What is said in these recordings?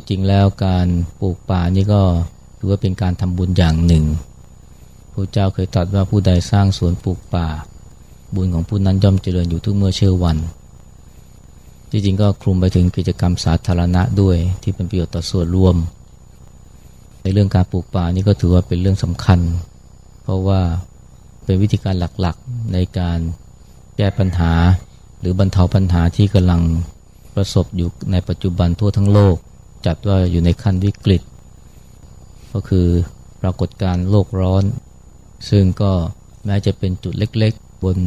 ที่จริงแล้วการปลูกป่านี่ก็ถือว่าเป็นการทำบุญอย่างหนึ่งพระเจ้าเคยตรัสว่าผู้ใดสร้างสวนปลูกป่า บุญของผู้นั้นย่อมเจริญอยู่ทุกเมื่อเชื่อวัน ที่จริงก็คลุมไปถึงกิจกรรมสาธารณะด้วยที่เป็นประโยชน์ต่อส่วนรวม ในเรื่องการปลูกป่านี่ก็ถือว่าเป็นเรื่องสำคัญ เพราะว่าเป็นวิธีการหลักๆในการแก้ปัญหา หรือบรรเทาปัญหาที่กำลังประสบอยู่ในปัจจุบันทั่วทั้งโลก จัดว่าอยู่ในขั้นวิกฤต ก็คือปรากฏการโลกร้อน ซึ่งก็แม้จะเป็นจุดเล็กๆ บน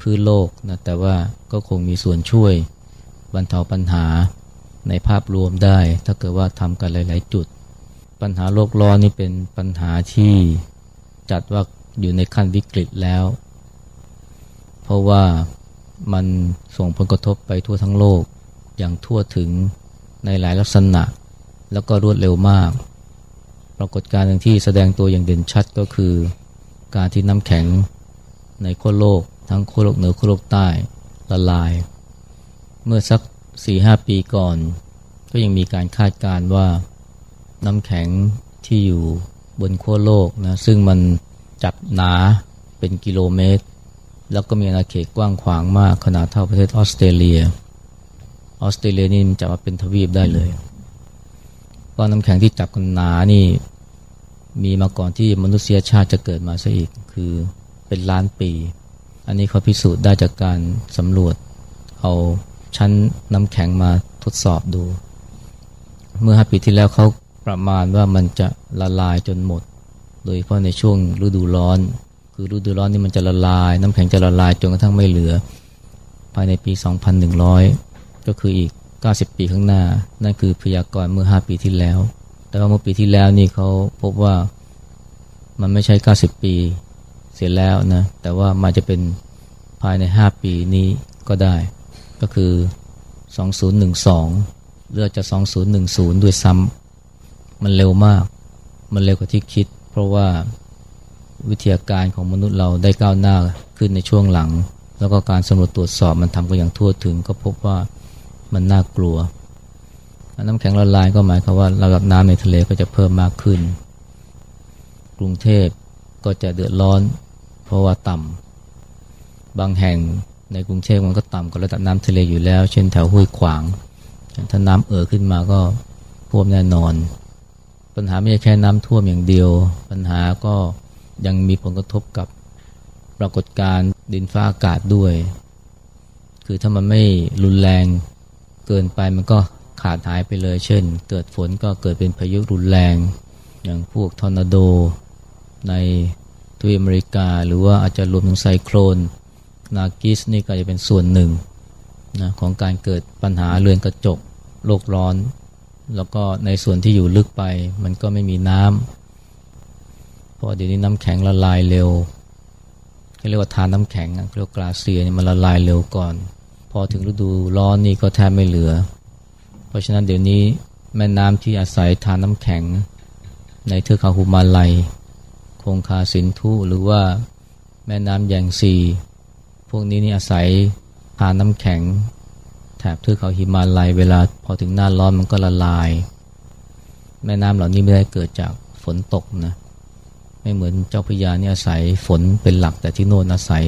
พื้นโลกนะแต่ว่าก็คงมีส่วนช่วยบรรเทาปัญหาในภาพรวมได้ ถ้าเกิดว่าทำกันหลาย ๆ จุด ปัญหาโลกร้อนนี่เป็นปัญหาที่จัดว่าอยู่ในขั้นวิกฤตแล้ว เพราะว่ามันส่งผลกระทบไปทั่วทั้งโลกอย่างทั่วถึง ในหลายลักษณะ แล้วก็รวดเร็วมาก ปรากฏการณ์หนึ่งที่แสดงตัวอย่างเด่นชัดก็คือ การที่น้ำแข็งในขั้วโลก ทั้งขั้วโลกเหนือขั้วโลกใต้ละลาย เมื่อสักสี่ห้าปีก่อน ก็ยังมีการคาดการณ์ว่าน้ำแข็งที่อยู่บนขั้วโลกนะซึ่งมันจับหนาเป็นกิโลเมตร แล้วก็มีอาณาเขตกว้างขวางมากขนาดเท่าประเทศออสเตรเลีย ออสเตรเลียนี่มันจะมาเป็นทวีปได้เลยก้อนน้ำแข็งที่จับกันหนานี่มีมาก่อนที่มนุษยชาติจะเกิดมาซะอีกคือเป็นล้านปี อันนี้เขาพิสูจน์ได้จากการสำรวจ เอาชั้นน้ำแข็งมาทดสอบดู เมื่อห้าปีที่แล้วเขาประมาณว่ามันจะละลายจนหมด โดยเฉพาะในช่วงฤดูร้อน คือฤดูร้อนนี่มันจะละลาย น้ำแข็งจะละลายจนกระทั่งไม่เหลือ ภายในปี 2100 ก็คืออีก 90 ปีข้างหน้า นั่นคือพยากรณ์เมื่อ 5 ปีที่แล้ว แต่ว่าเมื่อปีที่แล้วนี่เขาพบว่ามันไม่ใช่ 90 ปีเสียแล้วนะ แต่ว่ามันจะเป็นภายใน 5 ปีนี้ก็ได้ ก็คือ 2012 เลือจะ 2010 ด้วยซ้ำมันเร็วมาก มันเร็วกว่าที่คิด เพราะว่าวิทยาการของมนุษย์เราได้ก้าวหน้าขึ้นในช่วงหลัง แล้วก็การสำรวจตรวจสอบมันทำกันอย่างทั่วถึง ก็พบว่า มันน่ากลัว น้ำแข็งละลายก็หมายความว่าระดับน้ำในทะเลก็จะเพิ่มมากขึ้น กรุงเทพก็จะเดือดร้อน เพราะว่าต่ำบางแห่งในกรุงเทพมันก็ต่ำกว่าระดับน้ำทะเลอยู่แล้ว เช่นแถวห้วยขวาง ถ้าน้ำเอ่อขึ้นมาก็ท่วมแน่นอน ปัญหาไม่ใช่แค่น้ำท่วมอย่างเดียว ปัญหาก็ยังมีผลกระทบกับปรากฏการณ์ดินฟ้าอากาศด้วย คือถ้ามันไม่รุนแรง เกินไปมันก็ขาดหายไปเลย เช่น เกิดฝนก็เกิดเป็นพายุรุนแรง อย่างพวกทอร์นาโดในทวีปอเมริกา หรือว่าอาจจะรวมถึงไซโครนนากิสนี่ก็จะเป็นส่วนหนึ่งนะของการเกิดปัญหาเรือนกระจกโลกร้อน แล้วก็ในส่วนที่อยู่ลึกไปมันก็ไม่มีน้ำเพราะเดี๋ยวนี้น้ำแข็งละลายเร็วเรียกว่าทานน้ำแข็งเรียกกราเซียมันละลายเร็วก่อน พอถึงฤดูร้อนนี่ก็แทบไม่เหลือ เพราะฉะนั้นเดี๋ยวนี้แม่น้ำที่อาศัยทานน้ำแข็ง ในเทือกเขาหุมาลัย คงคาสินธุหรือว่าแม่น้ำแยงซีพวกนี้นี่อาศัยทานน้ำแข็ง แถบเทือกเขาหิมาลัยเวลาพอถึงหน้าร้อนมันก็ละลาย แม่น้ำเหล่านี้ไม่ได้เกิดจากฝนตกนะไม่เหมือนเจ้าพระยานี่อาศัยฝนเป็นหลักแต่ที่โน่นอาศัย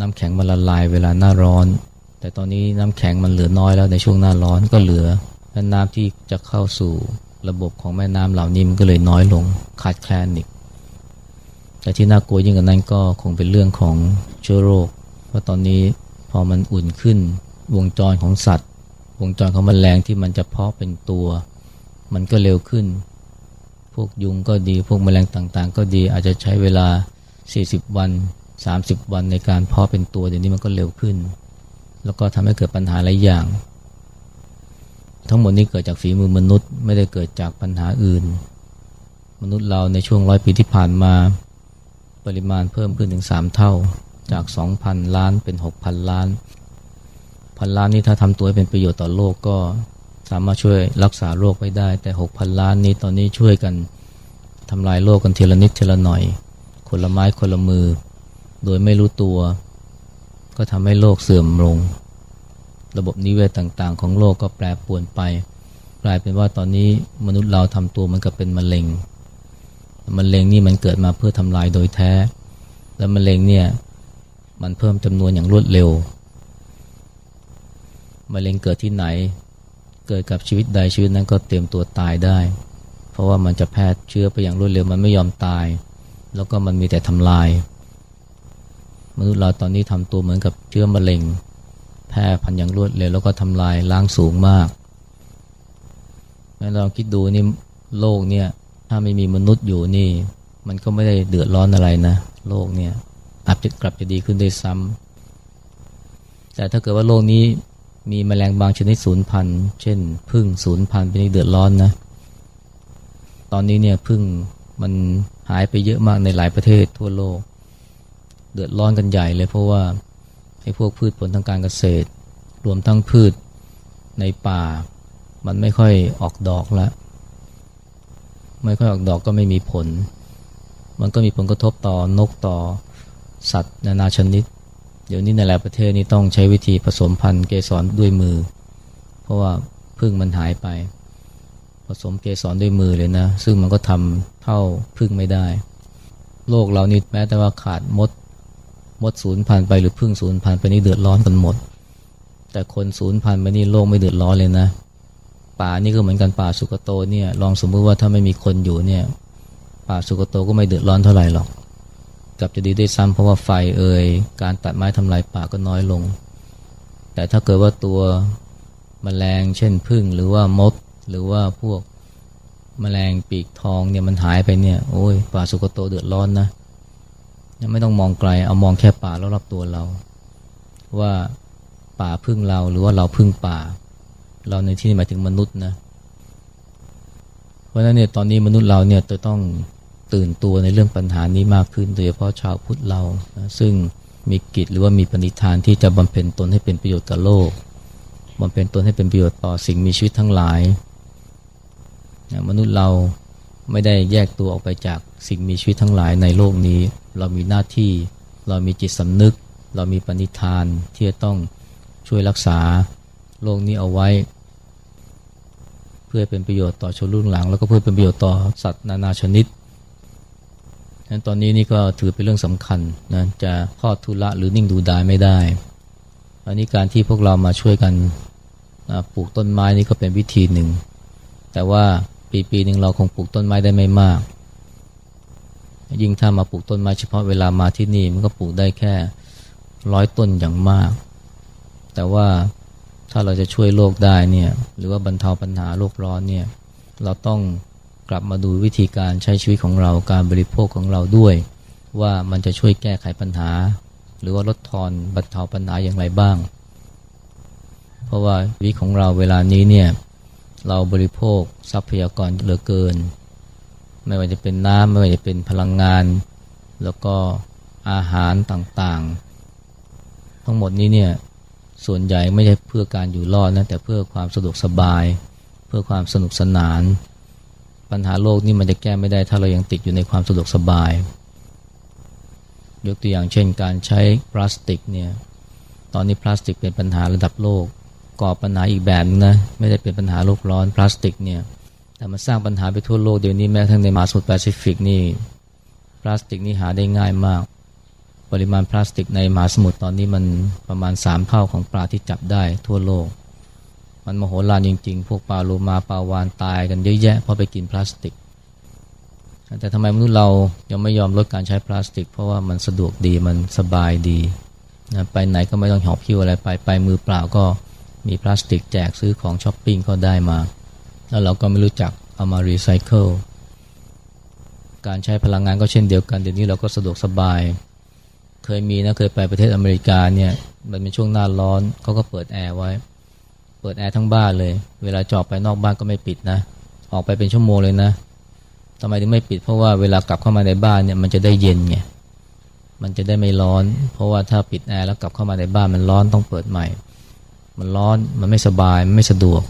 น้ำแข็งมันละลายเวลาหน้าร้อน แต่ตอนนี้น้ำแข็งมันเหลือน้อยแล้วในช่วงหน้าร้อนก็เหลือและน้ำที่จะเข้าสู่ระบบของแม่น้ำเหล่านี้มันก็เลยน้อยลงขาดแคลนอีกแต่ที่น่ากลัวยิ่งกว่านั้นก็คงเป็นเรื่องของเชื้อโรค เพราะตอนนี้พอมันอุ่นขึ้น วงจรของสัตว์ วงจรของมแมลงที่มันจะเพาะเป็นตัว มันก็เร็วขึ้น พวกยุงก็ดีพวกแมลงต่างๆ ก็ดีอาจจะใช้เวลา 40 วัน 30 วันในการเพาะเป็นตัวเดี๋ยวนี้มันก็เร็วขึ้น แล้วก็ทำให้เกิดปัญหาหลายอย่าง ทั้งหมดนี้เกิดจากฝีมือมนุษย์ ไม่ได้เกิดจากปัญหาอื่น มนุษย์เราในช่วงร้อยปีที่ผ่านมา ปริมาณเพิ่มขึ้นถึง 3 เท่าจาก 2,000 ล้านเป็น 6,000 ล้าน พันล้านนี้ถ้าทำตัวให้เป็นประโยชน์ต่อโลกก็สามารถช่วยรักษาโรคไว้ได้ แต่ 6,000 ล้านนี้ตอนนี้ช่วยกันทำลายโลกกันทีละนิดทีละหน่อย คนละไม้คนละมือ โดยไม่รู้ตัว ก็ทำให้โลกเสื่อมลง ระบบนิเวศต่างๆ ของโลกก็แปรปรวนไป กลายเป็นว่าตอนนี้มนุษย์เราทำตัวมันกับเป็นมะเร็งมะเร็งนี่มันเกิดมาเพื่อทำลายโดยแท้ แล้วมะเร็งเนี่ยมันเพิ่มจำนวนอย่างรวดเร็วมะเร็งเกิดที่ไหน เกิดกับชีวิตใดชีวิตนั้นก็เตรียมตัวตายได้ เพราะว่ามันจะแพร่เชื้อไปอย่างรวดเร็วมันไม่ยอมตาย แล้วก็มันมีแต่ทำลาย มนุษย์เราตอนนี้ทำตัวเหมือนกับเชื้อมะเร็ง แพร่พันอย่างรวดเร็วแล้วก็ทำลายล้างสูงมากแม้เราคิดดูนี่โลกเนี่ยถ้าไม่มีมนุษย์อยู่นี่ มันก็ไม่ได้เดือดร้อนอะไรนะ โลกเนี่ยอาจจะกลับจะดีขึ้นได้ซ้ำแต่ถ้าเกิดว่าโลกนี้มีแมลงบางชนิดสูญพันธุ์เช่นพึ่งสูญพันธุ์เป็นเดือดร้อนนะ ตอนนี้เนี่ยพึ่งมันหายไปเยอะมากในหลายประเทศทั่วโลก เดือดร้อนกันใหญ่เลยเพราะว่าไอ้พวกพืชผลทางการเกษตร รวมทั้งพืชในป่า มันไม่ค่อยออกดอกล้วไม่ค่อยออกดอกก็ไม่มีผล มันก็มีผลกระทบต่อนกต่อสัตว์นานาชนิด เดี๋ยวนี้ในหลายประเทศนี่ต้องใช้วิธีผสมพันธุ์เกสรด้วยมือ เพราะว่าพึ่งมันหายไป ผสมเกสรด้วยมือเลยนะ ซึ่งมันก็ทำเท่าพึ่งไม่ได้ โลกเรานี่แม้แต่ว่าขาดมด มดศูนย์พันไปหรือพึ่งศูนย์พันไปนี่เดือดร้อนกันหมด แต่คนศูนย์พันไปนี่โลกไม่เดือดร้อนเลยนะ ป่านี่ก็เหมือนกันป่าสุกโตเนี่ยลองสมมติว่าถ้าไม่มีคนอยู่เนี่ย ป่าสุกโตก็ไม่เดือดร้อนเท่าไหร่หรอกกับจะดีได้ซ้ำเพราะว่าไฟเอ่ยการตัดไม้ทำลายป่าก็น้อยลง แต่ถ้าเกิดว่าตัวมแมลงเช่นพึ่งหรือว่ามดหรือว่าพวกมแมลงปีกทองเนี่ยมันหายไปเนี่ยโอ้ยป่าสุกโตเดือดร้อนนะ ไม่ต้องมองไกล เอามองแค่ป่ารอบๆตัวเรา ว่าป่าพึ่งเราหรือว่าเราพึ่งป่า เราในที่นี้หมายถึงมนุษย์นะเพราะฉะนั้นเนี่ยตอนนี้มนุษย์เราเนี่ยจะต้องตื่นตัวในเรื่องปัญหานี้มากขึ้น โดยเฉพาะชาวพุทธเรานะซึ่งมีกิจหรือว่ามีปณิธานที่จะบำเพ็ญตนให้เป็นประโยชน์กับโลกบำเพ็ญตนให้เป็นประโยชน์ต่อสิ่งมีชีวิตทั้งหลายนะมนุษย์เรา ไม่ได้แยกตัวออกไปจากสิ่งมีชีวิตทั้งหลายในโลกนี้ เรามีหน้าที่ เรามีจิตสำนึก เรามีปณิธานที่จะต้องช่วยรักษาโลกนี้เอาไว้ เพื่อเป็นประโยชน์ต่อชนรุ่นหลัง แล้วก็เพื่อเป็นประโยชน์ต่อสัตว์นานาชนิดนั้นตอนนี้นี่ก็ถือเป็นเรื่องสำคัญนะจะทอดทุละหรือนิ่งดูดายไม่ได้ อันนี้การที่พวกเรามาช่วยกันปลูกต้นไม้นี่ก็เป็นวิธีหนึ่ง แต่ว่า ปีปีหนึ่งเราคงปลูกต้นไม้ได้ไม่มาก ยิ่งถ้ามาปลูกต้นไม้เฉพาะเวลามาที่นี่มันก็ปลูกได้แค่ร้อยต้นอย่างมาก แต่ว่าถ้าเราจะช่วยโลกได้เนี่ยหรือว่าบรรเทาปัญหาโลกร้อนเนี่ยเราต้องกลับมาดูวิธีการใช้ชีวิตของเราการบริโภคของเราด้วย ว่ามันจะช่วยแก้ไขปัญหา หรือว่าลดทอนบรรเทาปัญหาอย่างไรบ้าง เพราะว่าวิของเราเวลานี้เนี่ย เราบริโภคทรัพยากรเหลือเกิน ไม่ว่าจะเป็นน้ำไม่ว่าจะเป็นพลังงาน แล้วก็อาหารต่างๆ ทั้งหมดนี้เนี่ยส่วนใหญ่ไม่ใช่เพื่อการอยู่รอดนะแต่เพื่อความสะดวกสบาย เพื่อความสนุกสนาน ปัญหาโลกนี่มันจะแก้ไม่ได้ถ้าเรายังติดอยู่ในความสะดวกสบาย ยกตัวอย่างเช่นการใช้พลาสติกเนี่ยตอนนี้พลาสติกเป็นปัญหาระดับโลก ก่อปัญหาอีกแบบนะไม่ได้เป็นปัญหาโลกร้อนพลาสติกเนี่ยแต่มันสร้างปัญหาไปทั่วโลกเดี๋ยวนี้แม้ทั้งในมหาสมุทรแปซิฟิกนี่พลาสติกนี่หาได้ง่ายมาก ปริมาณพลาสติกในมหาสมุทรตอนนี้มันประมาณ 3 เท่าของปลาที่จับได้ทั่วโลก มันมโหฬารจริง ๆ พวกปลาโลมาปลาวาฬตายกันเยอะแยะเพราะไปกินพลาสติก แต่ทำไมมนุษย์เรายังไม่ยอมลดการใช้พลาสติก เพราะว่ามันสะดวกดีมันสบายดีนะไปไหนก็ไม่ต้องหอบหิ้วอะไรไปไปมือเปล่าก็ มีพลาสติกแจกซื้อของช้อปปิ้งก็ได้มา แล้วเราก็ไม่รู้จักเอามารีไซเคิลการใช้พลังงานก็เช่นเดียวกัน เดี๋ยวนี้เราก็สะดวกสบาย เคยมีนะเคยไปประเทศอเมริกาเนี่ยมันเป็นช่วงหน้าร้อนเขาก็เปิดแอร์ไว้ เปิดแอร์ทั้งบ้านเลย เวลาจอดไปนอกบ้านก็ไม่ปิดนะ ออกไปเป็นชั่วโมงเลยนะทำไมถึงไม่ปิดเพราะว่าเวลากลับเข้ามาในบ้านเนี่ยมันจะได้เย็นไงมันจะได้ไม่ร้อน เพราะว่าถ้าปิดแอร์แล้วกลับเข้ามาในบ้านมันร้อนต้องเปิดใหม่ มันร้อน มันไม่สบาย มันไม่สะดวก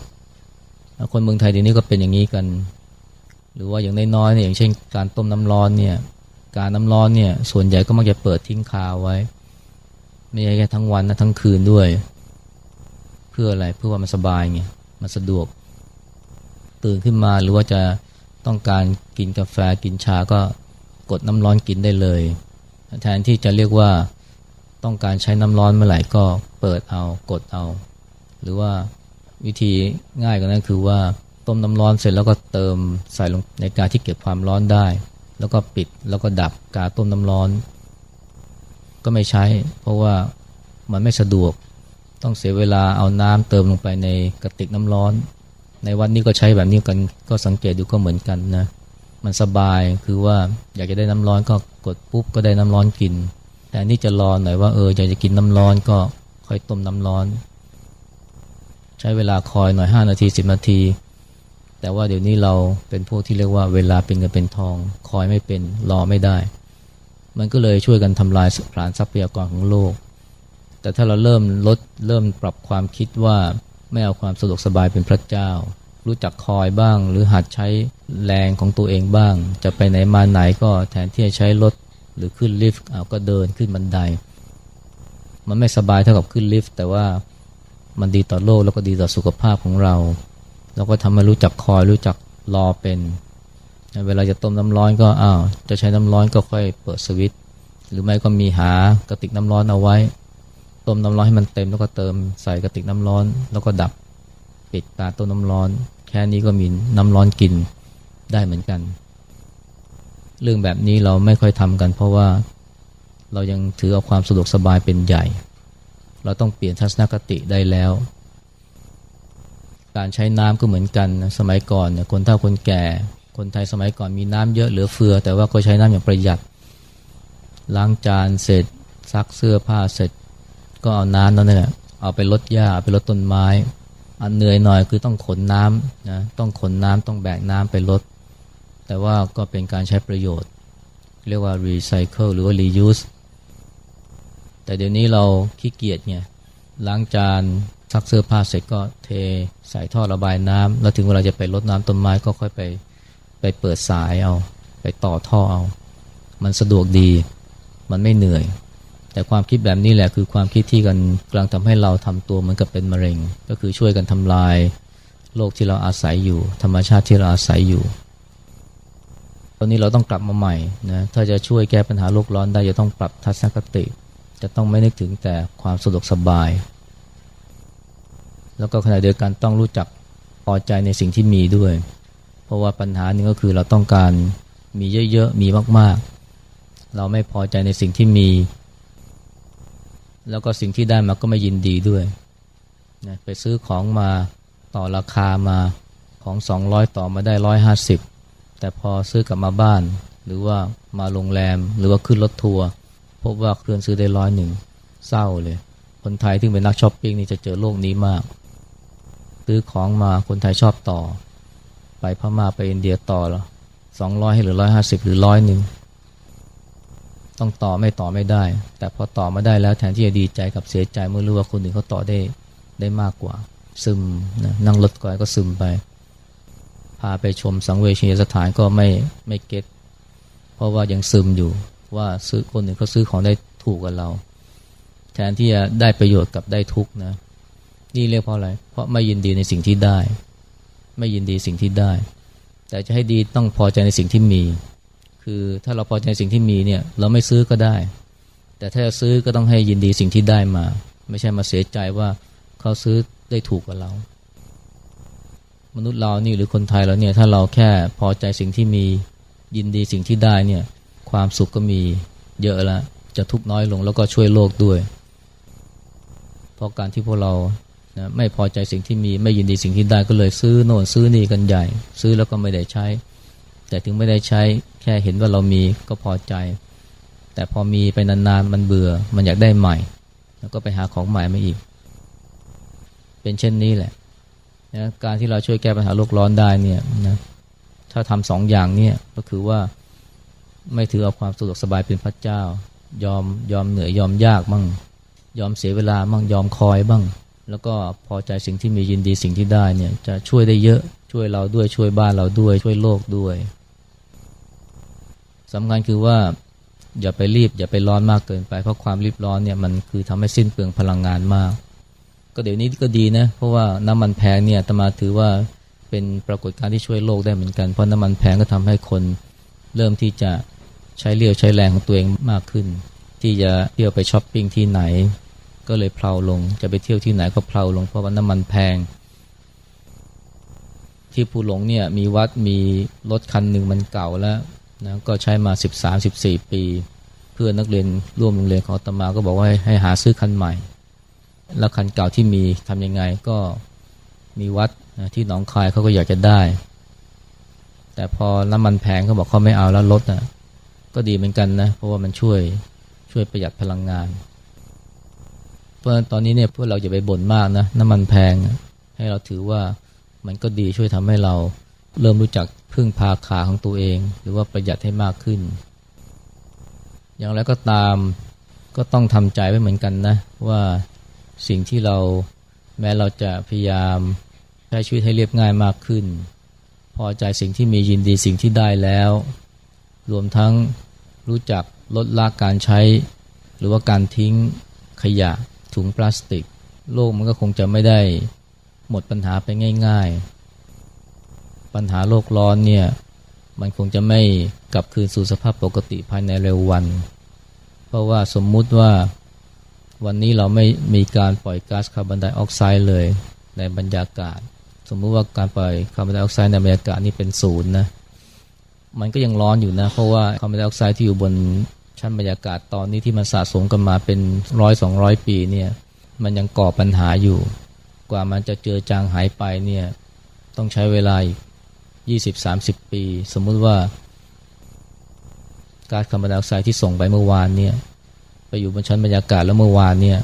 คนเมืองไทยเดี๋ยวนี้ก็เป็นอย่างนี้กัน หรือว่าอย่างน้อยๆเนี่ยอย่างเช่น การต้มน้ำร้อนเนี่ย การน้ำร้อนเนี่ย ส่วนใหญ่ก็มักจะเปิดทิ้งคาไว้ ไม่ใช่แค่ทั้งวันนะทั้งคืนด้วย เพื่ออะไร เพื่อว่ามันสบายไง มันสะดวก ตื่นขึ้นมาหรือว่าจะต้องการกินกาแฟกินชาก็กดน้ำร้อนกินได้เลย แทนที่จะเรียกว่าต้องการใช้น้ำร้อนเมื่อไหร่ก็เปิดเอากดเอา หรือว่าวิธีง่ายกว่านั้นคือว่าต้มน้ำร้อนเสร็จแล้วก็เติมใส่ลงในกาที่เก็บความร้อนได้ แล้วก็ปิดแล้วก็ดับกาต้มน้ำร้อน ก็ไม่ใช้ เพราะว่ามันไม่สะดวก ต้องเสียเวลาเอาน้ำเติมลงไปในกระติกน้ำร้อน ในวันนี้ก็ใช้แบบนี้กันก็สังเกตดูก็เหมือนกันนะมันสบายคือว่าอยากจะได้น้ำร้อนก็กดปุ๊บก็ได้น้ำร้อนกิน แต่นี่จะรอหน่อยว่าเอออยากจะกินน้ำร้อนก็ค่อยต้มน้ำร้อน ใช้เวลาคอยหน่อย5นาที10นาที แต่ว่าเดี๋ยวนี้เราเป็นพวกที่เรียกว่าเวลาเป็นเงินเป็นทอง คอยไม่เป็นรอไม่ได้ มันก็เลยช่วยกันทำลายผลานทรัพยากรของโลก แต่ถ้าเราเริ่มลดเริ่มปรับความคิดว่าไม่เอาความสะดวกสบายเป็นพระเจ้า รู้จักคอยบ้าง หรือหัดใช้แรงของตัวเองบ้าง จะไปไหนมาไหนก็แทนที่จะใช้รถหรือขึ้นลิฟต์เอาก็เดินขึ้นบันได มันไม่สบายเท่ากับขึ้นลิฟต์แต่ว่า มันดีต่อโลกแล้วก็ดีต่อสุขภาพของเรา แล้วก็ทำให้รู้จักคอยรู้จักรอเป็น เวลาจะต้มน้ำร้อนก็อ้าวจะใช้น้ำร้อนก็ค่อยเปิดสวิตช์หรือไม่ก็มีหากระติกน้ำร้อนเอาไว้ ต้มน้ำร้อนให้มันเต็มแล้วก็เติมใส่กระติกน้ำร้อน แล้วก็ดับปิดตาต้นน้ำร้อน แค่นี้ก็มีน้ำร้อนกินได้เหมือนกัน เรื่องแบบนี้เราไม่ค่อยทำกัน เพราะว่าเรายังถือเอาความสะดวกสบายเป็นใหญ่ เราต้องเปลี่ยนทัศนคติได้แล้ว การใช้น้ำก็เหมือนกันนะสมัยก่อนเนี่ยคนเฒ่าคนแก่ คนไทยสมัยก่อนมีน้ำเยอะเหลือเฟือ แต่ว่าก็ใช้น้ำอย่างประหยัด ล้างจานเสร็จซักเสื้อผ้าเสร็จ ก็เอาน้ำนั่นแหละเอาไปลดหญ้าาไปลดต้นไม้อันเหนื่อยหน่อยคือต้องขนน้ำนะต้องขนน้ำต้องแบกน้ำไปลด แต่ว่าก็เป็นการใช้ประโยชน์ เรียกว่า recycle หรือว่า reuse แต่เดี๋ยวนี้เราขี้เกียจไงล้างจานซักเสื้อผ้าเสร็จก็เทใส่ท่อระบายน้ำแล้วถึงเวลาจะไปลดน้ำต้นไม้ก็ค่อยไปไปเปิดสายเอา ไปต่อท่อเอา มันสะดวกดี มันไม่เหนื่อย แต่ความคิดแบบนี้แหละคือความคิดที่กันกำลังทำให้เราทำตัวเหมือนกับเป็นมะเร็ง ก็คือช่วยกันทำลายโลกที่เราอาศัยอยู่ ธรรมชาติที่เราอาศัยอยู่ ตอนนี้เราต้องกลับมาใหม่นะถ้าจะช่วยแก้ปัญหาโลกร้อนได้จะต้องปรับทัศนคติ จะต้องไม่นึกถึงแต่ความสะดวกสบาย แล้วก็ขณะเดียวกันต้องรู้จักพอใจในสิ่งที่มีด้วย เพราะว่าปัญหาหนึ่งก็คือเราต้องการมีเยอะๆ มีมากๆ เราไม่พอใจในสิ่งที่มี แล้วก็สิ่งที่ได้มาก็ไม่ยินดีด้วยนะไปซื้อของมาต่อราคามาของ 200 ต่อมาได้ 150 แต่พอซื้อกลับมาบ้าน หรือว่ามาโรงแรมหรือว่าขึ้นรถทัวร์ พบว่าเคลื่อนซื้อได้ร้อยหนึ่งเศร้าเลย คนไทยที่เป็นนักช้อปปิ้งนี่จะเจอโลกนี้มากซื้อของมาคนไทยชอบต่อ ไปพม่าไปอินเดียต่อแล้วสองร้อยหรือร้อยห้าสิบหรือร้อยหนึ่งต้องต่อไม่ต่อไม่ได้ แต่พอต่อมาได้แล้วแทนที่จะดีใจกับเสียใจเมื่อรู้ว่าคนอื่นเขาต่อได้ได้มากกว่า ซึมนะนั่งรถก่อยก็ซึมไป พาไปชมสังเวชนียสถานก็ไม่ไม่เก็ตเพราะว่ายังซึมอยู่ ว่าซื้อคนอื่นเขาซื้อของได้ถูกกับเรา แทนที่จะได้ประโยชน์กับได้ทุกนะ นี่เรียกเพราะอะไร เพราะไม่ยินดีในสิ่งที่ได้ ไม่ยินดีสิ่งที่ได้ แต่จะให้ดีต้องพอใจในสิ่งที่มี คือถ้าเราพอใจสิ่งที่มีเนี่ยเราไม่ซื้อก็ได้ แต่ถ้าจะซื้อก็ต้องให้ยินดีสิ่งที่ได้มา ไม่ใช่มาเสียใจว่าเขาซื้อได้ถูกกว่าเรามนุษย์เรานี่หรือคนไทยเราเนี่ยถ้าเราแค่พอใจสิ่งที่มียินดีสิ่งที่ได้เนี่ย ความสุขก็มีเยอะแล้วจะทุกน้อยลงแล้วก็ช่วยโลกด้วย เพราะการที่พวกเรานะไม่พอใจสิ่งที่มีไม่ยินดีสิ่งที่ได้ก็เลยซื้อโน่นซื้อนี่กันใหญ่ ซื้อแล้วก็ไม่ได้ใช้ แต่ถึงไม่ได้ใช้แค่เห็นว่าเรามีก็พอใจ แต่พอมีไปนานๆมันเบื่อมันอยากได้ใหม่ แล้วก็ไปหาของใหม่มาอีก เป็นเช่นนี้แหละนะการที่เราช่วยแก้ปัญหาโลกร้อนได้เนี่ยนะถ้าทำสองอย่างเนี่ยก็คือว่า ไม่ถือเอาความสะดวกสบายเป็นพระเจ้า ยอมยอมเหนื่อยยอมยากบ้างยอมเสียเวลาบ้างยอมคอยบ้าง แล้วก็พอใจสิ่งที่มียินดีสิ่งที่ได้เนี่ยจะช่วยได้เยอะช่วยเราด้วยช่วยบ้านเราด้วย ช่วยโลกด้วยสำคัญคือว่า อย่าไปรีบ อย่าไปร้อนมากเกินไปเพราะความรีบร้อนเนี่ยมันคือทำให้สิ้นเปลืองพลังงานมาก ก็เดี๋ยวนี้ก็ดีนะ เพราะว่าน้ำมันแพงเนี่ยตมาถือว่าเป็นปรากฏการณ์ที่ช่วยโลกได้เหมือนกัน เพราะน้ำมันแพงก็ทำให้คนเริ่มที่จะ ใช้เรี่ยวใช้แรงของตัวเองมากขึ้น ที่จะเที่ยวไปช้อปปิ้งที่ไหน ก็เลยเพลาลง จะไปเที่ยวที่ไหนก็เพลาลงเพราะว่าน้ำมันแพง ที่ภูหลงเนี่ยมีวัดมีรถคันหนึ่งมันเก่าแล้วนะก็ใช้มา 13-14 ปี เพื่อนนักเรียนร่วมโรงเรียนของตมาก็บอกว่าให้หาซื้อคันใหม่ แล้วคันเก่าที่มีทำยังไงก็มีวัดนะที่หนองคายเขาก็อยากจะได้ แต่พอน้ำมันแพงเขาบอกเขาไม่เอาแล้วลดนะ ก็ดีเหมือนกันนะ เพราะว่ามันช่วยช่วยประหยัดพลังงาน เพราะตอนนี้เนี่ยพวกเราอย่าไปบ่นมากนะน้ำมันแพง ให้เราถือว่ามันก็ดีช่วยทำให้เราเริ่มรู้จักพึ่งพาขาของตัวเอง หรือว่าประหยัดให้มากขึ้น อย่างไรก็ตามก็ต้องทำใจไว้เหมือนกันนะ ว่าสิ่งที่เราแม้เราจะพยายามใช้ชีวิตให้เรียบง่ายมากขึ้น พอใจสิ่งที่มียินดีสิ่งที่ได้แล้ว รวมทั้ง รู้จักลดละการใช้ หรือว่าการทิ้งขยะถุงพลาสติก โลกมันก็คงจะไม่ได้หมดปัญหาไปง่าย ๆ ปัญหาโลกร้อนเนี่ยมันคงจะไม่กลับคืนสู่สภาพปกติภายในเร็ววัน เพราะว่าสมมุติว่าวันนี้เราไม่มีการปล่อยก๊าซคาร์บอนไดออกไซด์เลยในบรรยากาศ สมมุติว่าการปล่อยคาร์บอนไดออกไซด์ในบรรยากาศนี่เป็นศูนย์นะ มันก็ยังร้อนอยู่นะ เพราะว่าคาร์บอนไดออกไซด์ที่อยู่บนชั้นบรรยากาศตอนนี้ที่มันสะสมกันมาเป็นร้อยสองร้อยปีเนี่ยมันยังก่อปัญหาอยู่ กว่ามันจะเจอจางหายไปเนี่ยต้องใช้เวลาอีกยี่สิบสามสิบปี สมมุติว่าก๊าซคาร์บอนไดออกไซด์ที่ส่งไปเมื่อวานเนี่ยไปอยู่บนชั้นบรรยากาศแล้วเมื่อวานเนี่ย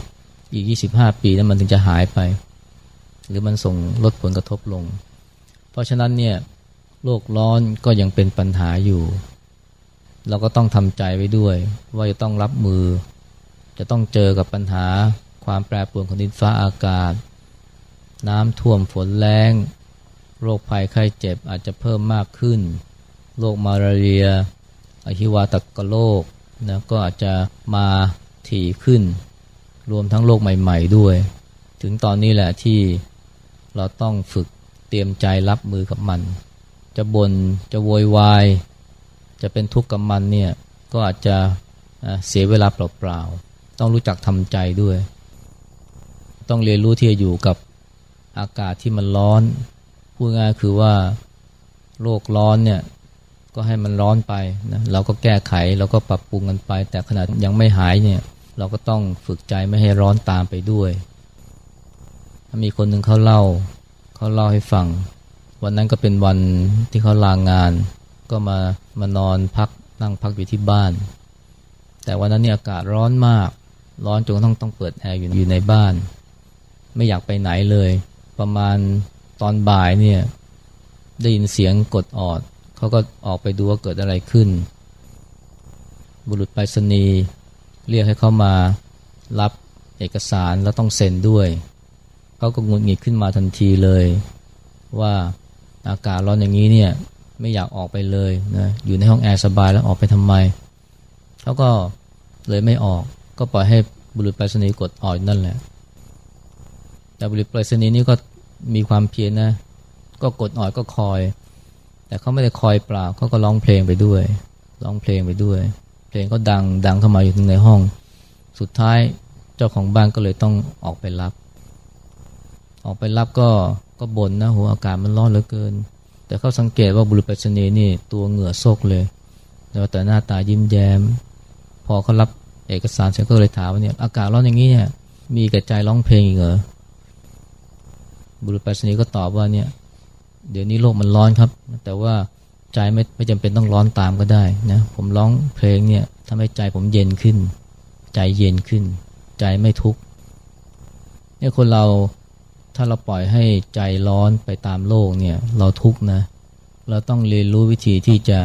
อีก 25 ปีนั้นมันถึงจะหายไป หรือมันส่งลดผลกระทบลง เพราะฉะนั้นเนี่ย โลกร้อนก็ยังเป็นปัญหาอยู่ เราก็ต้องทำใจไว้ด้วย ว่าจะต้องรับมือ จะต้องเจอกับปัญหาความแปรปรวนของดินฟ้าอากาศ น้ำท่วมฝนแรงโรคภัยไข้เจ็บอาจจะเพิ่มมากขึ้น โรคมาลาเรียอหิวาตกโรคนะก็อาจจะมาถี่ขึ้น รวมทั้งโลกใหม่ ๆด้วย ถึงตอนนี้แหละที่เราต้องฝึกเตรียมใจรับมือกับมัน จะบน่นจะโวยวาย จะเป็นทุกข์กับมันเนี่ยก็อาจจะเสียเวลาเปล่าๆต้องรู้จักทำใจด้วย ต้องเรียนรู้ที่จะอยู่กับอากาศที่มันร้อน พูดง่ายคือว่าโลกร้อนเนี่ยก็ให้มันร้อนไปนะเราก็แก้ไขเราก็ปรับปรุงกันไป แต่ขนาดยังไม่หายเนี่ยเราก็ต้องฝึกใจไม่ให้ร้อนตามไปด้วย มีคนหนึ่งเขาเล่าเขาเล่าให้ฟัง วันนั้นก็เป็นวันที่เขาลางงาน ก็มามานอนพักนั่งพักอยู่ที่บ้าน แต่วันนั้นเนี่ยอากาศร้อนมาก ร้อนจนต้องต้องเปิดแอร์อยู่อยู่ในบ้าน ไม่อยากไปไหนเลย ประมาณตอนบ่ายเนี่ยได้ยินเสียงกดออด เขาก็ออกไปดูว่าเกิดอะไรขึ้น บุรุษไปรษณีย์เรียกให้เขามารับเอกสารแล้วต้องเซ็นด้วย เขาก็งุนงิดขึ้นมาทันทีเลยว่า อากาศร้อนอย่างนี้เนี่ยไม่อยากออกไปเลยนะอยู่ในห้องแอร์สบายแล้วออกไปทำไมเขาก็เลยไม่ออก ก็ปล่อยให้บุรุษไปรษณีย์กดออดนั่นแหละ แต่บุรุษไปรษณีย์นี่ก็มีความเพียรนะ ก็กดออดก็คอย แต่เขาไม่ได้คอยเปล่าเขาก็ร้องเพลงไปด้วยร้องเพลงไปด้วย เพลงก็ดังดังเข้ามาอยู่ในห้อง สุดท้ายเจ้าของบ้านก็เลยต้องออกไปรับ ออกไปรับก็ ก็บ่นนะหัวอากาศมันร้อนเหลือเกิน แต่เขาสังเกตว่าบุรุษไปรษณีย์นี่ตัวเหงื่อโซกเลยแต่หน้าตายิ้มแย้ม พอเขารับเอกสารเสร็จก็เลยถามว่าเนี่ยอากาศร้อนอย่างนี้เนี่ยมีกระจายร้องเพลงอีกเหรอบุรุษไปรษณีย์ก็ตอบว่าเนี่ยเดี๋ยวนี้โลกมันร้อนครับ แต่ว่าใจไม่ไม่จำเป็นต้องร้อนตามก็ได้นะผมร้องเพลงเนี่ยทำให้ใจผมเย็นขึ้น ใจเย็นขึ้น ใจไม่ทุกข์เนี่ยคนเรา ถ้าเราปล่อยให้ใจร้อนไปตามโลกเนี่ยเราทุกข์นะ เราต้องเรียนรู้วิธีที่จะ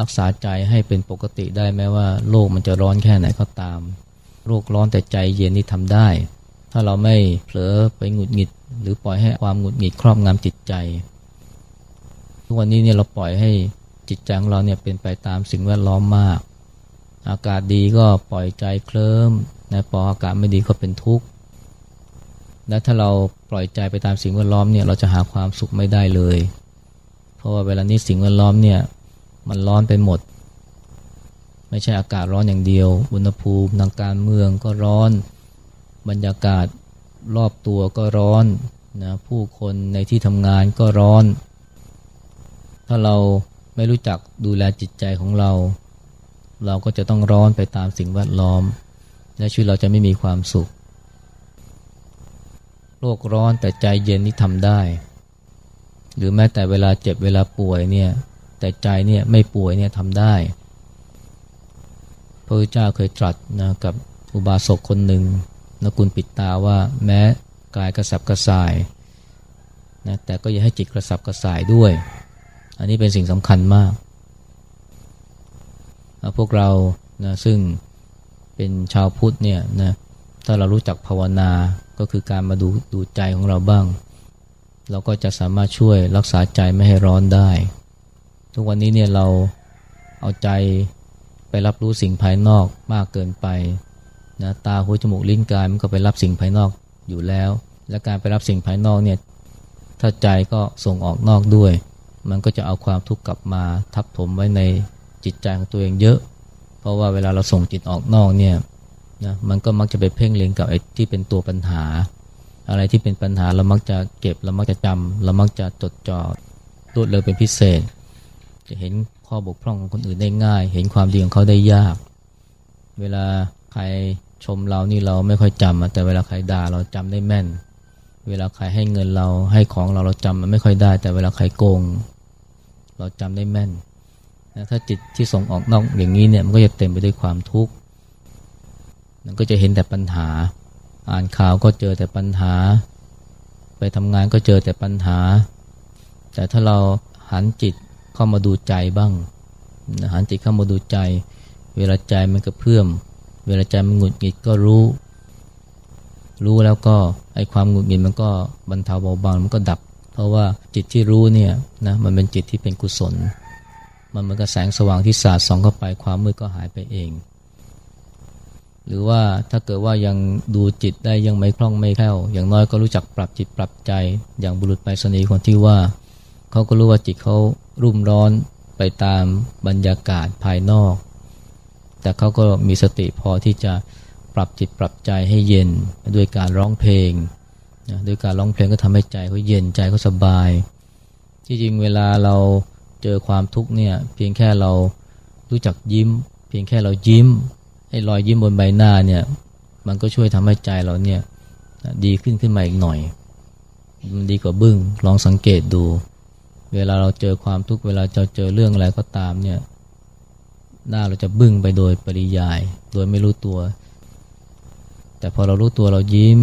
รักษาใจให้เป็นปกติได้แม้ว่า โลกมันจะร้อนแค่ไหนก็ตาม โลกร้อนแต่ใจเย็นนี่ทำได้ ถ้าเราไม่เผลอไปหงุดหงิด หรือปล่อยให้ความหงุดหงิดครอบงำจิตใจ ทุกวันนี้เนี่ยเราปล่อยให้จิตใจของเราเนี่ยเป็นไปตามสิ่งแวดล้อมมาก อากาศดีก็ปล่อยใจเคลิ้มนะพออากาศไม่ดีก็เป็นทุกข์ และถ้าเราปล่อยใจไปตามสิ่งแวดล้อมเนี่ยเราจะหาความสุขไม่ได้เลย เพราะว่าเวลานี้สิ่งแวดล้อมเนี่ยมันร้อนไปหมด ไม่ใช่อากาศร้อนอย่างเดียว อุณหภูมิทางการเมืองก็ร้อน บรรยากาศรอบตัวก็ร้อนนะผู้คนในที่ทำงานก็ร้อน ถ้าเราไม่รู้จักดูแลจิตใจของเรา เราก็จะต้องร้อนไปตามสิ่งแวดล้อม และชีวิตเราจะไม่มีความสุข โลกร้อนแต่ใจเย็นนี่ทำได้ หรือแม้แต่เวลาเจ็บเวลาป่วยเนี่ยแต่ใจเนี่ยไม่ป่วยเนี่ยทำได้พระพุทธเจ้าเคยตรัสนะกับอุบาสกคนหนึ่งนกุลปิดตาว่าแม้กายกระสับกระส่ายนะแต่ก็อย่าให้จิตกระสับกระส่ายด้วย อันนี้เป็นสิ่งสำคัญมากพวกเรานะซึ่งเป็นชาวพุทธเนี่ยนะ ถ้าเรารู้จักภาวนาก็คือการมาดูดูใจของเราบ้าง เราก็จะสามารถช่วยรักษาใจไม่ให้ร้อนได้ ทุกวันนี้เนี่ยเราเอาใจไปรับรู้สิ่งภายนอกมากเกินไปนะตาหูจมูกลิ้นกายมันก็ไปรับสิ่งภายนอกอยู่แล้ว และการไปรับสิ่งภายนอกเนี่ยถ้าใจก็ส่งออกนอกด้วย มันก็จะเอาความทุกข์กลับมาทับถมไว้ในจิตใจของตัวเองเยอะ เพราะว่าเวลาเราส่งจิตออกนอกเนี่ย นะมันก็มักจะไปเพ่งเล็งกับไอ้ที่เป็นตัวปัญหา อะไรที่เป็นปัญหาเรามักจะเก็บเรามักจะจำเรามักจะจดจ่อรวดเร็วเป็นพิเศษ จะเห็นข้อบกพร่องของคนอื่นได้ง่าย เห็นความดีของเขาได้ยาก เวลาใครชมเรานี่เราไม่ค่อยจำแต่เวลาใครด่าเราจำได้แม่น เวลาใครให้เงินเราให้ของเราเราจำมันไม่ค่อยได้ แต่เวลาใครโกง เราจำได้แม่นถ้าจิตที่ส่งออกนอกอย่างนี้เนี่ยมันก็จะเต็มไปด้วยความทุกข์ มันก็จะเห็นแต่ปัญหา อ่านข่าวก็เจอแต่ปัญหา ไปทำงานก็เจอแต่ปัญหา แต่ถ้าเราหันจิตเข้ามาดูใจบ้างหันจิตเข้ามาดูใจ เวลาใจมันกระเพื่อม เวลาใจมันหงุดหงิดก็รู้ รู้แล้วก็ไอความหงุดหงิดมันก็บรรเทาเบาบางมันก็ดับ เพราะว่าจิตที่รู้เนี่ยนะมันเป็นจิตที่เป็นกุศล มันเหมือนกับแสงสว่างที่สาดส่องเข้าไปความมืดก็หายไปเอง หรือว่าถ้าเกิดว่ายังดูจิตได้ยังไม่คล่องไม่แคล่วอย่างน้อยก็รู้จักปรับจิตปรับใจอย่างบุรุษไปสนีคนที่ว่า เขาก็รู้ว่าจิตเขารุ่มร้อนไปตามบรรยากาศภายนอก แต่เขาก็มีสติพอที่จะปรับจิตปรับใจให้เย็นด้วยการร้องเพลงนะด้วยการร้องเพลงก็ทำให้ใจเขาเย็นใจเขาสบาย ที่จริงเวลาเราเจอความทุกข์เนี่ยเพียงแค่เรารู้จักยิ้ม เพียงแค่เรายิ้ม ให้รอยยิ้มบนใบหน้าเนี่ยมันก็ช่วยทำให้ใจเราเนี่ยดีขึ้นขึ้นมาอีกหน่อย มันดีกว่าบึง้งลองสังเกตดู เวลาเราเจอความทุกข์เวลาเราเจอเรื่องอะไรก็ตามเนี่ยหน้าเราจะบึ้งไปโดยปริยาย โดยไม่รู้ตัว แต่พอเรารู้ตัวเรายิ้ม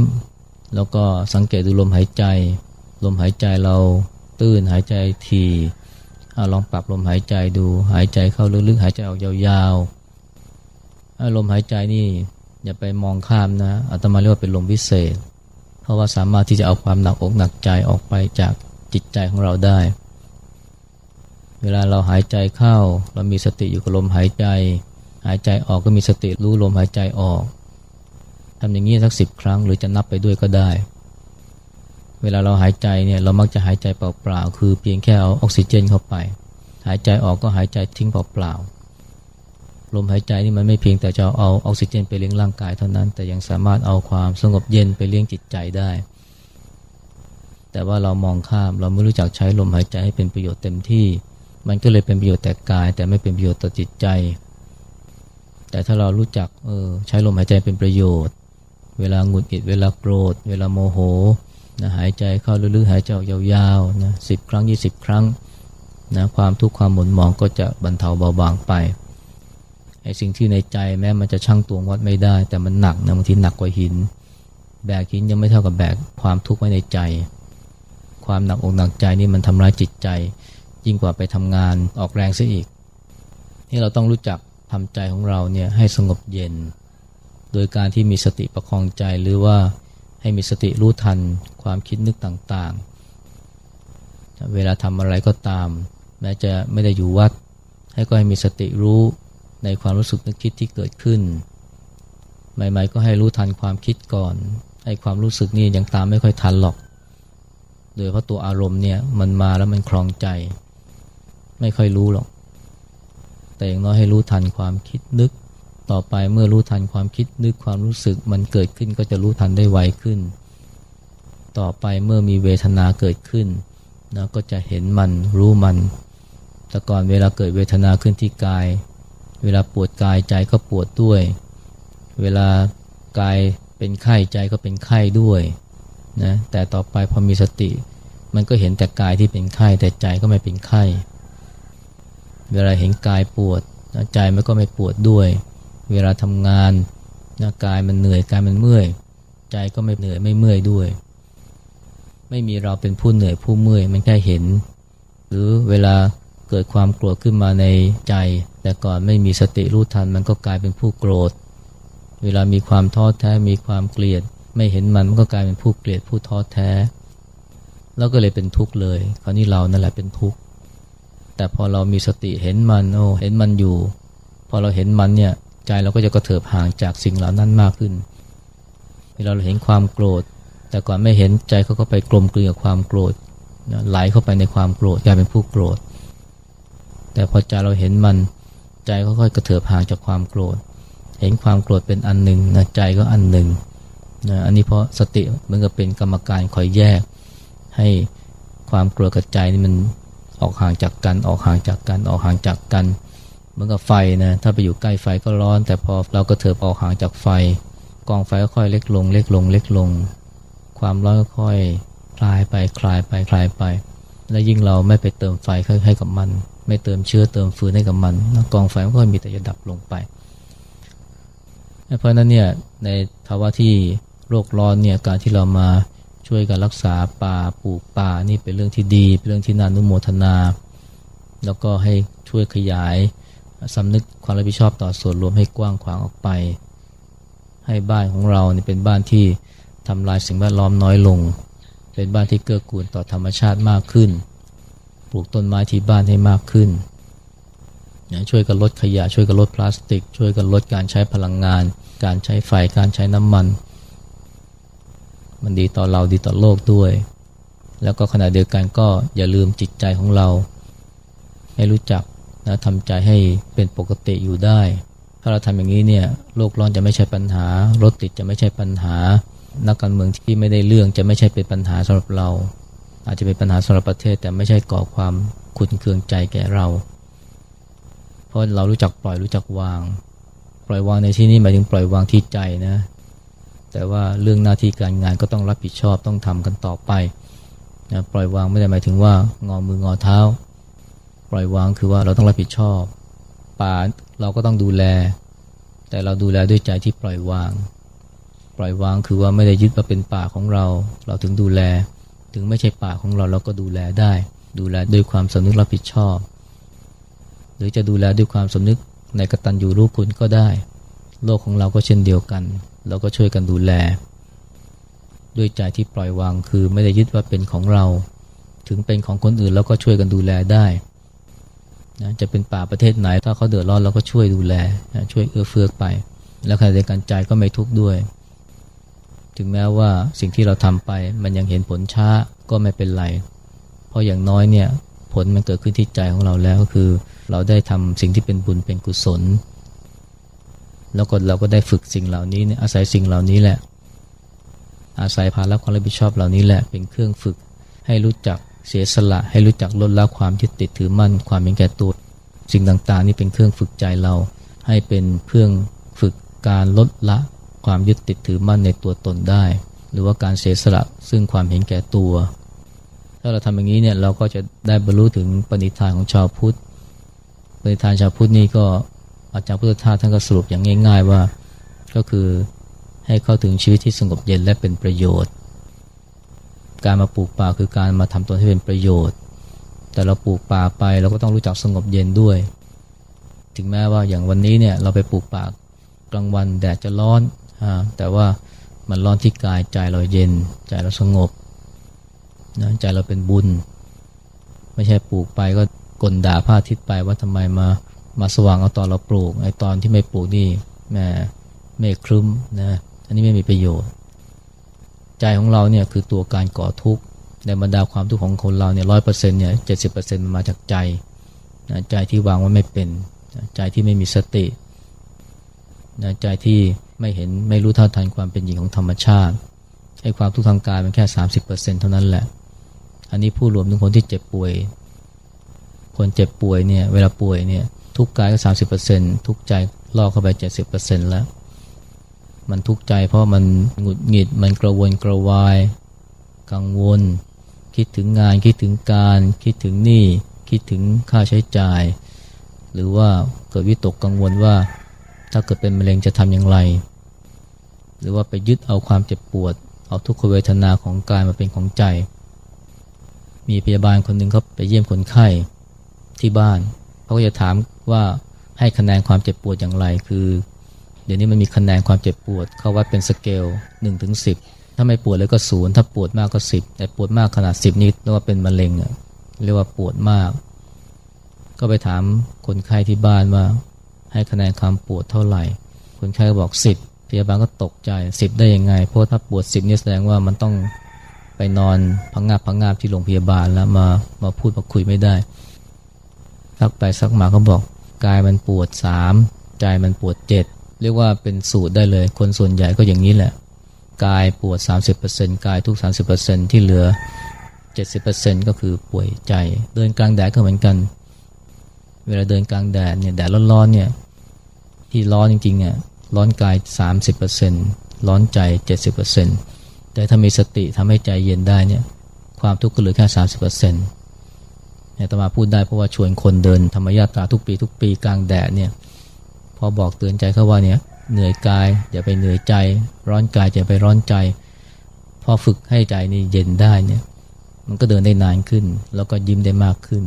แล้วก็สังเกตดูลมหายใจ ลมหายใจเราตื้นหายใจทีลองปรับลมหายใจดู หายใจเข้าลึกๆหายใจออกยาวๆ ลมหายใจนี่อย่าไปมองข้ามนะอาตมาเรียกว่าเป็นลมวิเศษ เพราะว่าสามารถที่จะเอาความหนักอกหนักใจออกไปจากจิตใจของเราได้ เวลาเราหายใจเข้า เรามีสติอยู่กับลมหายใจ หายใจออกก็มีสติรู้ลมหายใจออกทำอย่างนี้สักสิบครั้งหรือจะนับไปด้วยก็ได้ เวลาเราหายใจเนี่ยเรามักจะหายใจเปล่าๆ คือเพียงแค่เอาออกซิเจนเข้าไป หายใจออกก็หายใจทิ้งเปล่าๆ ลมหายใจนี่มันไม่เพียงแต่จะเอาออกซิเจนไปเลี้ยงร่างกายเท่านั้น แต่ยังสามารถเอาความสงบเย็นไปเลี้ยงจิตใจได้ แต่ว่าเรามองข้ามเราไม่รู้จักใช้ลมหายใจให้เป็นประโยชน์เต็มที่ มันก็เลยเป็นประโยชน์แต่กาย แต่ไม่เป็นประโยชน์ต่อจิตใจ แต่ถ้าเรารู้จักเออใช้ลมหายใจเป็นประโยชน์ เวลาหงุดหงิดเวลาโกรธ เวลาโมโหนะหายใจเข้าลึกๆหายใจออกยาวๆนะสิบครั้งยี่สิบครั้งนะความทุกข์ความหม่นหมองก็จะบรรเทาเบาบางไป สิ่งที่ในใจแม้มันจะชั่งตวงวัดไม่ได้ แต่มันหนักนะบางทีหนักกว่าหิน แบกหินยังไม่เท่ากับแบกความทุกข์ไว้ในใจ ความหนักอกหนักใจนี่มันทำร้ายจิตใจ ยิ่งกว่าไปทำงานออกแรงซะอีกนี่เราต้องรู้จักทำใจของเราเนี่ยให้สงบเย็น โดยการที่มีสติประคองใจหรือว่าให้มีสติรู้ทันความคิดนึกต่างๆ เวลาทำอะไรก็ตาม แม้จะไม่ได้อยู่วัด ให้ก็ให้มีสติรู้ ในความรู้สึกนึกคิดที่เกิดขึ้น ใหม่ๆ ก็ให้รู้ทันความคิดก่อนให้ความรู้สึกนี่ยังตามไม่ค่อยทันหรอก โดยเพราะตัวอารมณ์เนี่ยมันมาแล้วมันคลองใจ ไม่ค่อยรู้หรอก แต่อย่างน้อยให้รู้ทันความคิดนึก ต่อไปเมื่อรู้ทันความคิดนึกความรู้สึกมันเกิดขึ้นก็จะรู้ทันได้ไวขึ้น ต่อไปเมื่อมีเวทนาเกิดขึ้นนะก็จะเห็นมันรู้มันแต่ก่อนเวลาเกิดเวทนาขึ้นที่กาย เวลาปวดกายใจก็ปวดด้วย เวลากายเป็นไข้ใจก็เป็นไข้ด้วยนะแต่ต่อไปพอมีสติ มันก็เห็นแต่กายที่เป็นไข้ แต่ใจก็ไม่เป็นไข้ เวลาเห็นกายปวดใจมันก็ไม่ปวดด้วย เวลาทำงานนะกายมันเหนื่อยกายมันเมื่อย ใจก็ไม่เหนื่อยไม่เมื่อยด้วย ไม่มีเราเป็นผู้เหนื่อยผู้เมื่อยมันแค่เห็น หรือเวลา เกิดความโกรธขึ้นมาในใจ แต่ก่อนไม่มีสติรู้ทันมันก็กลายเป็นผู้โกรธ เวลามีความท้อแท้มีความเกลียด ไม่เห็นมันมันก็กลายเป็นผู้เกลียดผู้ท้อแท้ แล้วก็เลยเป็นทุกข์เลย คราวนี้เรานั่นแหละเป็นทุกข์แต่พอเรามีสติเห็นมันโอ้เห็นมันอยู่ พอเราเห็นมันเนี่ยใจเราก็จะกระเถิบห่างจากสิ่งเหล่านั้นมากขึ้น เวลาเราเห็นความโกรธ แต่ก่อนไม่เห็นใจเขาก็ไปกลมเกลียวความโกรธไหลเข้าไปในความโกรธกลายเป็นผู้โกรธ แต่พอใจเราเห็นมันใจก็ค่อยกระเถิบห่างจากความโกรธ เห็นความโกรธเป็นอันหนึ่งนะใจก็อันหนึ่งนะอันนี้เพราะสติเหมือนกับเป็นกรรมการคอยแยก ให้ความโกรธกับใจนี่มันออกห่างจากกันออกห่างจากกันออกห่างจากกันเหมือนกับไฟนะถ้าไปอยู่ใกล้ไฟก็ร้อน แต่พอเรากระเถิบออกห่างจากไฟกองไฟก็ค่อยเล็กลง เล็กลง เล็กลง ความร้อนก็ค่อยคลายไปคลายไปคลายไป และยิ่งเราไม่ไปเติมไฟให้กับมัน ไม่เติมเชื้อเติมฟืนให้กับมันกองไฟมันก็มีแต่จะดับลงไป เพราะนั้นเนี่ยในภาวะที่โรคร้อนเนี่ยการที่เรามาช่วยกันรักษาป่าปลูกป่านี่เป็นเรื่องที่ดี เป็นเรื่องที่นานุโมทนา แล้วก็ให้ช่วยขยายสำนึกความรับผิดชอบต่อส่วนรวมให้กว้างขวางออกไป ให้บ้านของเราเนี่ยเป็นบ้านที่ทำลายสิ่งแวดล้อมน้อยลง เป็นบ้านที่เกื้อกูลต่อธรรมชาติมากขึ้น ปลูกต้นไม้ที่บ้านให้มากขึ้นนะช่วยกันลดขยะ ช่วยกันลดพลาสติก ช่วยกันลดการใช้พลังงาน การใช้ไฟการใช้น้ำมัน มันดีต่อเราดีต่อโลกด้วย แล้วก็ขณะเดียวกันก็อย่าลืมจิตใจของเรา ให้รู้จักนะทำใจให้เป็นปกติอยู่ได้ ถ้าเราทำอย่างนี้เนี่ยโลกร้อนจะไม่ใช่ปัญหารถติดจะไม่ใช่ปัญหา นักการเมืองที่ไม่ได้เรื่องจะไม่ใช่เป็นปัญหาสำหรับเรา อาจจะเป็นปัญหาสำหรับประเทศ แต่ไม่ใช่ก่อความขุนเคืองใจแก่เรา เพราะเรารู้จักปล่อยรู้จักวาง ปล่อยวางในที่นี้หมายถึงปล่อยวางที่ใจนะ แต่ว่าเรื่องหน้าที่การงานก็ต้องรับผิดชอบต้องทำกันต่อไปนะปล่อยวางไม่ได้หมายถึงว่างอมืองอเท้า ปล่อยวางคือว่าเราต้องรับผิดชอบป่าเราก็ต้องดูแล แต่เราดูแลด้วยใจที่ปล่อยวาง ปล่อยวางคือว่าไม่ได้ยึดมาเป็นป่าของเรา เราถึงดูแล ถึงไม่ใช่ป่าของเราเราก็ดูแลได้ ดูแลด้วยความสำนึกรับผิดชอบ หรือจะดูแลด้วยความสำนึกในกตัญญูรู้คุณก็ได้ โลกของเราก็เช่นเดียวกัน เราก็ช่วยกันดูแล ด้วยใจที่ปล่อยวางคือไม่ได้ยึดว่าเป็นของเรา ถึงเป็นของคนอื่นเราก็ช่วยกันดูแลได้นะจะเป็นป่าประเทศไหนถ้าเขาเดือดร้อนเราก็ช่วยดูแลนะช่วยเอื้อเฟื้อไป แล้วขณะเดียวกันใจก็ไม่ทุกข์ด้วย ถึงแม้ว่าสิ่งที่เราทำไปมันยังเห็นผลช้าก็ไม่เป็นไร เพราะอย่างน้อยเนี่ยผลมันเกิดขึ้นที่ใจของเราแล้วก็คือ เราได้ทำสิ่งที่เป็นบุญเป็นกุศล แล้วก็เราก็ได้ฝึกสิ่งเหล่านี้เนี่ยอาศัยสิ่งเหล่านี้แหละ อาศัยภาระความรับผิดชอบเหล่านี้แหละเป็นเครื่องฝึกให้รู้จักเสียสละให้รู้จักลดละความยึดติดถือมั่นความเป็นแก่ตัวสิ่งต่างๆ นี่เป็นเครื่องฝึกใจเรา ให้เป็นเครื่องฝึกการลดละ ความยึดติดถือมั่นในตัวตนได้ หรือว่าการเสียสละซึ่งความเห็นแก่ตัว ถ้าเราทำอย่างนี้เนี่ยเราก็จะได้บรรลุถึงปณิธานของชาวพุทธปณิธานชาวพุทธนี่ก็อาจารย์พุทธทาสท่านก็สรุปอย่างง่าย ๆ ว่าก็คือให้เข้าถึงชีวิตที่สงบเย็นและเป็นประโยชน์ การมาปลูกป่าคือการมาทำตัวให้เป็นประโยชน์ แต่เราปลูกป่าไปเราก็ต้องรู้จักสงบเย็นด้วย ถึงแม้ว่าอย่างวันนี้เนี่ยเราไปปลูกป่ากลางวันแดดจะร้อน แต่ว่ามันร้อนที่กายใจเราเย็น ใจเราสงบนะใจเราเป็นบุญ ไม่ใช่ปลูกไปก็กลด่าผ้าทิศไปว่าทำไมมามาสว่างเอาตอนเราปลูกไอตอนที่ไม่ปลูกนี่แม่เมฆครึ้มนะอันนี้ไม่มีประโยชน์ ใจของเราเนี่ยคือตัวการก่อทุกข์ในบรรดาความทุกข์ของคนเราเนี่ยร้อยเปอร์เซ็นต์เนี่ยเจ็ดสิบเปอร์เซ็นต์มาจากใจนะใจที่วางไว้ไม่เป็นใจที่ไม่มีสตินะใจที่ ไม่เห็นไม่รู้เท่าทันความเป็นจริงของธรรมชาติไอ้ความทุกข์ทางกายมันแค่สามสิบเปอร์เซ็นต์เท่านั้นแหละ อันนี้ผู้รวมถึงคนที่เจ็บป่วย คนเจ็บป่วยเนี่ยเวลาป่วยเนี่ยทุกกายก็สามสิบเปอร์เซ็นต์ทุกใจล่อเข้าไปเจ็ดสิบเปอร์เซ็นต์แล้ว มันทุกข์ใจเพราะมันหงุดหงิดมันกระวนกระวาย กังวล คิดถึงงานคิดถึงการ คิดถึงหนี้คิดถึงค่าใช้จ่าย หรือว่าเกิดวิตกกังวลว่าถ้าเกิดเป็นมะเร็งจะทำอย่างไร หรือว่าไปยึดเอาความเจ็บปวด เอาทุกขเวทนาของกายมาเป็นของใจ มีพยาบาลคนหนึ่งเขาไปเยี่ยมคนไข้ที่บ้านเขาก็จะถามว่าให้คะแนนความเจ็บปวดอย่างไร คือ เดี๋ยวนี้มันมีคะแนนความเจ็บปวด เขาวัดเป็นสเกล1นถึงสิถ้าไม่ปวดเลยก็ศูนย์ถ้าปวดมากก็ 10 แต่ปวดมากขนาด 10 นี่เรียกว่าเป็นมะเร็งอะเรียกว่าปวดมาก ก็ไปถามคนไข้ที่บ้านว่า ให้คะแนนความปวดเท่าไหร่ คนไข้ก็บอกสิบ พยาบาลก็ตกใจสิบได้ยังไง เพราะถ้าปวดสิบนี่แสดงว่ามันต้องไปนอนพังงาบพังงาบที่โรงพยาบาลแล้วมามาพูดมาคุยไม่ได้สักไปสักมาก็บอกกายมันปวดสามใจมันปวดเจ็ดเรียกว่าเป็นสูตรได้เลย คนส่วนใหญ่ก็อย่างนี้แหละ กายปวด 30%กายทุก 30%ที่เหลือ 70%ก็คือป่วยใจ เดินกลางแดดก็เหมือนกัน เวลาเดินกลางแดดเนี่ยแดดร้อนๆเนี่ยที่ร้อนจริงๆเนี่ย ร้อนกาย 30%ร้อนใจ 70%แต่ถ้ามีสติทำให้ใจเย็นได้เนี่ยความทุกข์ก็เหลือแค่ 30%เนี่ยตมาพูดได้เพราะว่าชวนคนเดินธรรมยาตราทุกปีทุกปีกลางแดดเนี่ยพอบอกเตือนใจเขาว่าเนี่ยเหนื่อยกายอย่าไปเหนื่อยใจ ร้อนกายอย่าไปร้อนใจ พอฝึกให้ใจนี่เย็นได้เนี่ยมันก็เดินได้นานขึ้น แล้วก็ยิ้มได้มากขึ้น